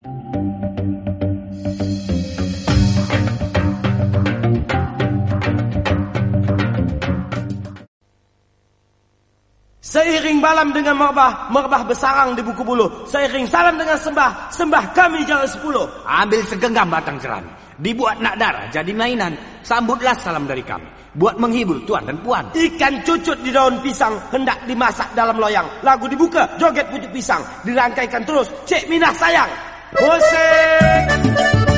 Seiring malam dengan merbah, merbah bersarang di buku bulu. Seiring salam dengan sembah, sembah kami jalan sepuluh. Ambil segenggam batang jerami. Dibuat nak darah jadi mainan. Sambutlah salam dari kami. Buat menghibur tuan dan puan. Ikan cucut di daun pisang hendak dimasak dalam loyang. Lagu dibuka, joget pucuk pisang. Dirangkaikan terus, Cik Minah sayang. Musik. Pucuklah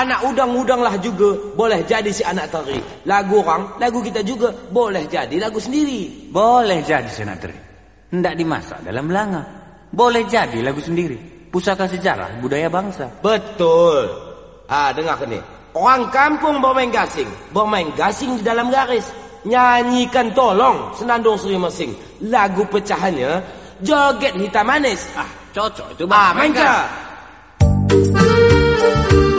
Anak udang-udang lah juga boleh jadi si anak teri. Lagu orang, lagu kita juga boleh jadi lagu sendiri. Boleh jadi senatri. Hendak dimasak dalam belanga. Boleh jadi lagu sendiri. Pusaka sejarah budaya bangsa. Betul. Ah, dengar ke ni. Orang kampung bermain gasing. Bermain gasing di dalam garis. Nyanyikan tolong senandung Seri Mesing. Lagu pecahannya joget hitam manis. Ah, cocok itu Ah, mainkan. Guru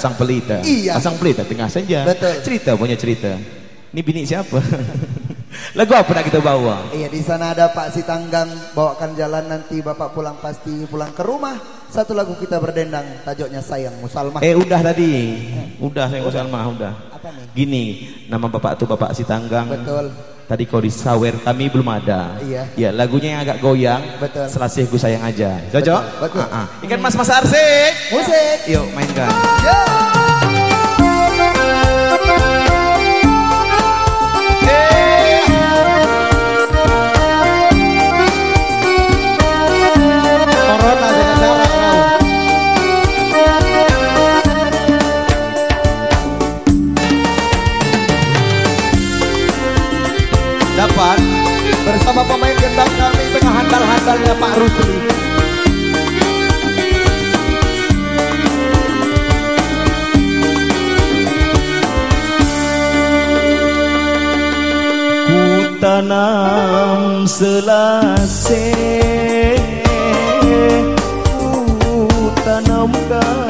pasang pelita. Iya. Pasang pelita tengah senja. Betul. Cerita punya cerita. Ini bini siapa? Lagu apa nak kita bawa? Iya di sana ada Pak Sitanggang bawakan jalan nanti Bapak pulang pasti pulang ke rumah. Satu lagu kita berdendang tajuknya sayang Musalmah. Eh udah tadi. Udah saya Salma udah. Apa nih? Gini, nama bapak tuh Bapak Sitanggang. Betul. Tadi kau di sawer kami belum ada. Iya. Ya lagunya yang agak goyang. Betul. Selasih ku sayang aja. Cocok? Betul, betul. Ah, ah. Ikan mas mas arsik. Musik. Yuk mainkan. Yo. Handal-handalnya Pak Rusli. Ku tanam selase Ku tanamkan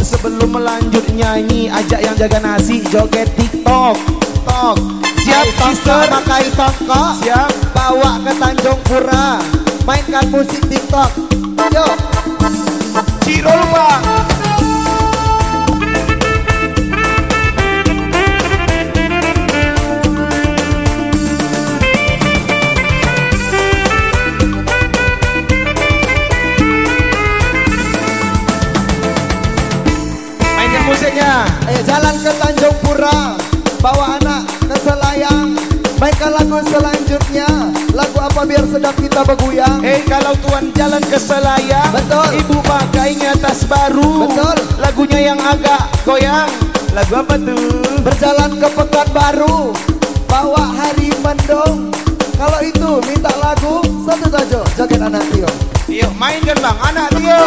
Sebelum melanjut nyanyi Ajak yang jaga nasi joget TikTok. Tok. Siap Hai, sister. Pakai tongko Siap. Bawa ke Tanjung Pura. Mainkan musik TikTok. Yuk Cirul bang lagu selanjutnya. Lagu apa biar sedap kita bergoyang Eh kalau tuan jalan ke Selayang Betul. Ibu pakainya tas baru. Betul. Lagunya yang agak goyang. Lagu apa tuh? Berjalan ke pekan baru Bawa hari mendung. Kalau itu minta lagu. Satu saja Joget anak Tio. Tio mainkan bang anak Tio.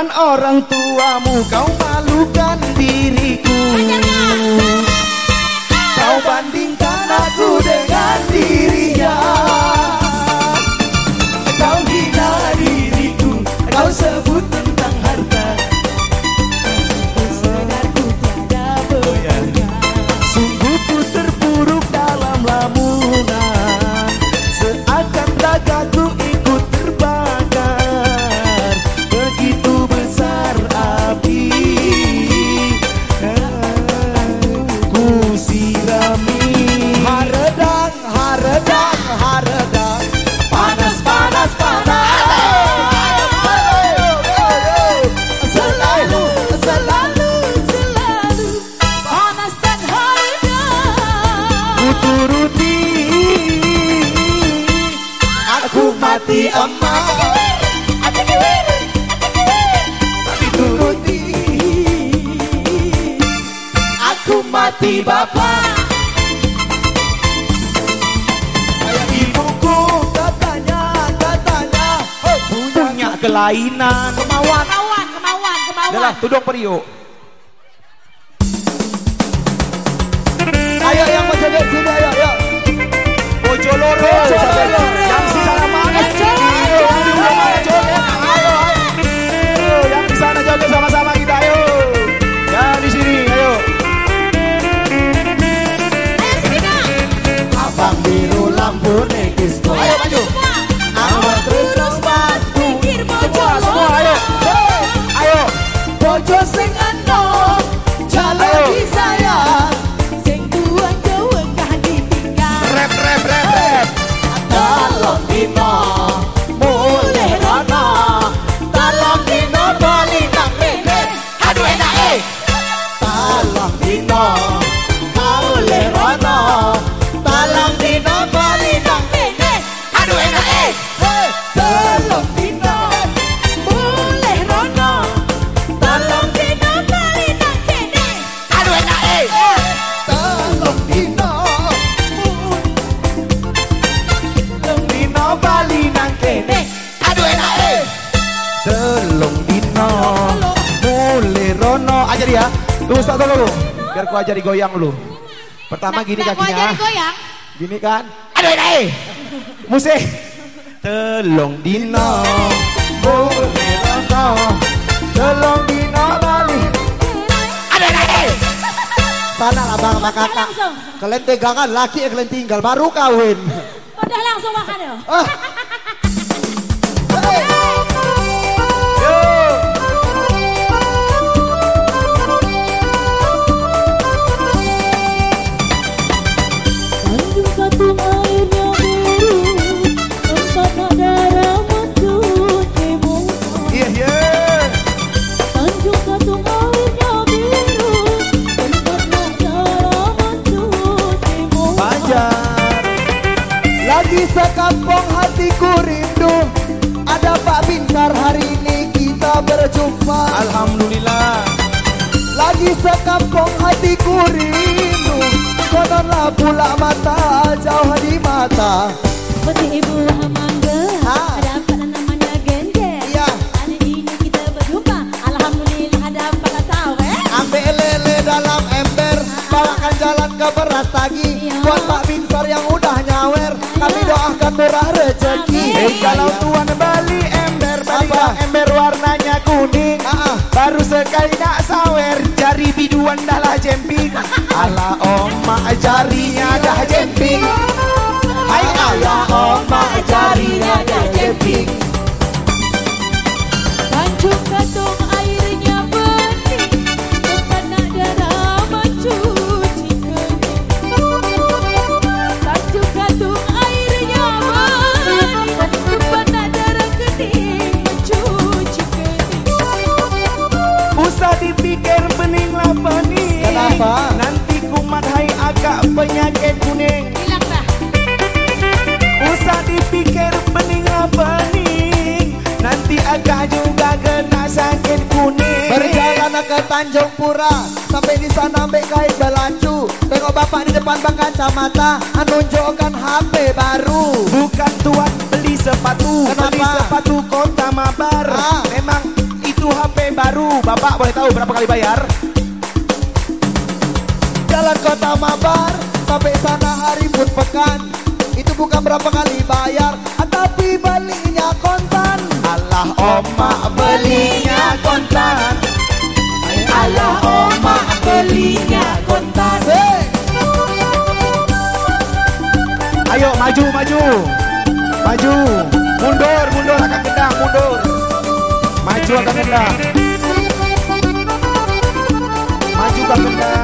Bukan orang tuamu kau Tudong periuk. jadi goyang lu. Pertama nah, gini nah, kakinya. Mau jadi goyang. Gini kan. Aduh deh. Musik. Telung dino. Boleh Telung dino balik. Aduh deh. Tanah abang sama kakak. Kalian tegangan laki kalian tinggal baru kawin. Udah langsung makan ya. Di sekampung hatiku rindu. Ada Pak Binsar hari ini kita berjumpa. Alhamdulillah. Lagi sekampung hatiku rindu. Kononlah pula mata jauh di mata. Seperti ibu hamangga ha. Ada apa namanya gendeng ya. Hari ini kita berjumpa. Alhamdulillah ada empat sawe eh? Ambil lele dalam ember ha. Bawakan jalan ke beras tagi ya. Buat Pak sekali nak sawer cari biduan dah lah jemping. Ala omak jarinya dah jemping. Hai ala omak jarinya dah jemping. kak penyakit kuning. Usah dipikir bening bening. Nanti agak juga kena sakit kuning. Berjalan ke Tanjung Pura Sampai di sana ambil kain belacu Tengok bapak di depan bang kacamata Menunjukkan HP baru. Bukan tuan beli sepatu Kenapa? Beli sepatu kota mabar. Ah. Memang itu HP baru. Bapak boleh tahu berapa kali bayar? Mabar Sampai sana hari pun pekan. Itu bukan berapa kali bayar ah, Tapi belinya kontan. Allah omak belinya kontan. Allah omak belinya kontan. Hei, Ayo maju maju. Maju. Mundur mundur akan kendang mundur. Maju akan kendang Maju akan kendang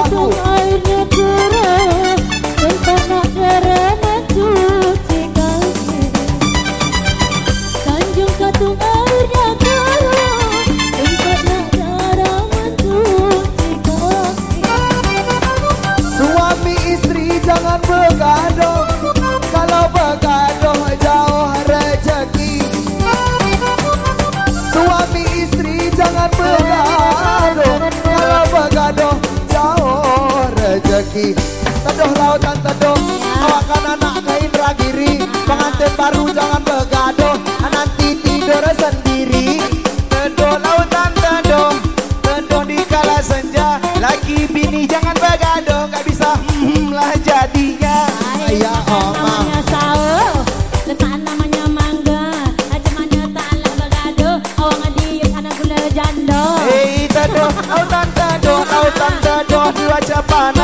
Kalau pun Teduh lautan teduh. Awakan anak ke Indragiri Pengantin baru jangan begaduh. Nanti tidur sendiri. Teduh lautan teduh. Teduh di kala senja. Laki bini jangan begaduh. Gak bisa hmm lah jadinya. Ayah oma janda. Hei teduh. Lautan teduh. Lautan teduh. Cuaca panas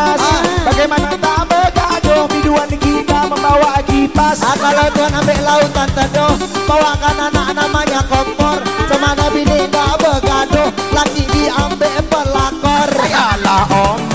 Bagaimana tak begaduh Biduan kita membawa kipas. Kalau tuan ambil lautan teduh Bawakan anak namanya kompor Semana bini gak begaduh Laki diambil pelakor. Ayalah omak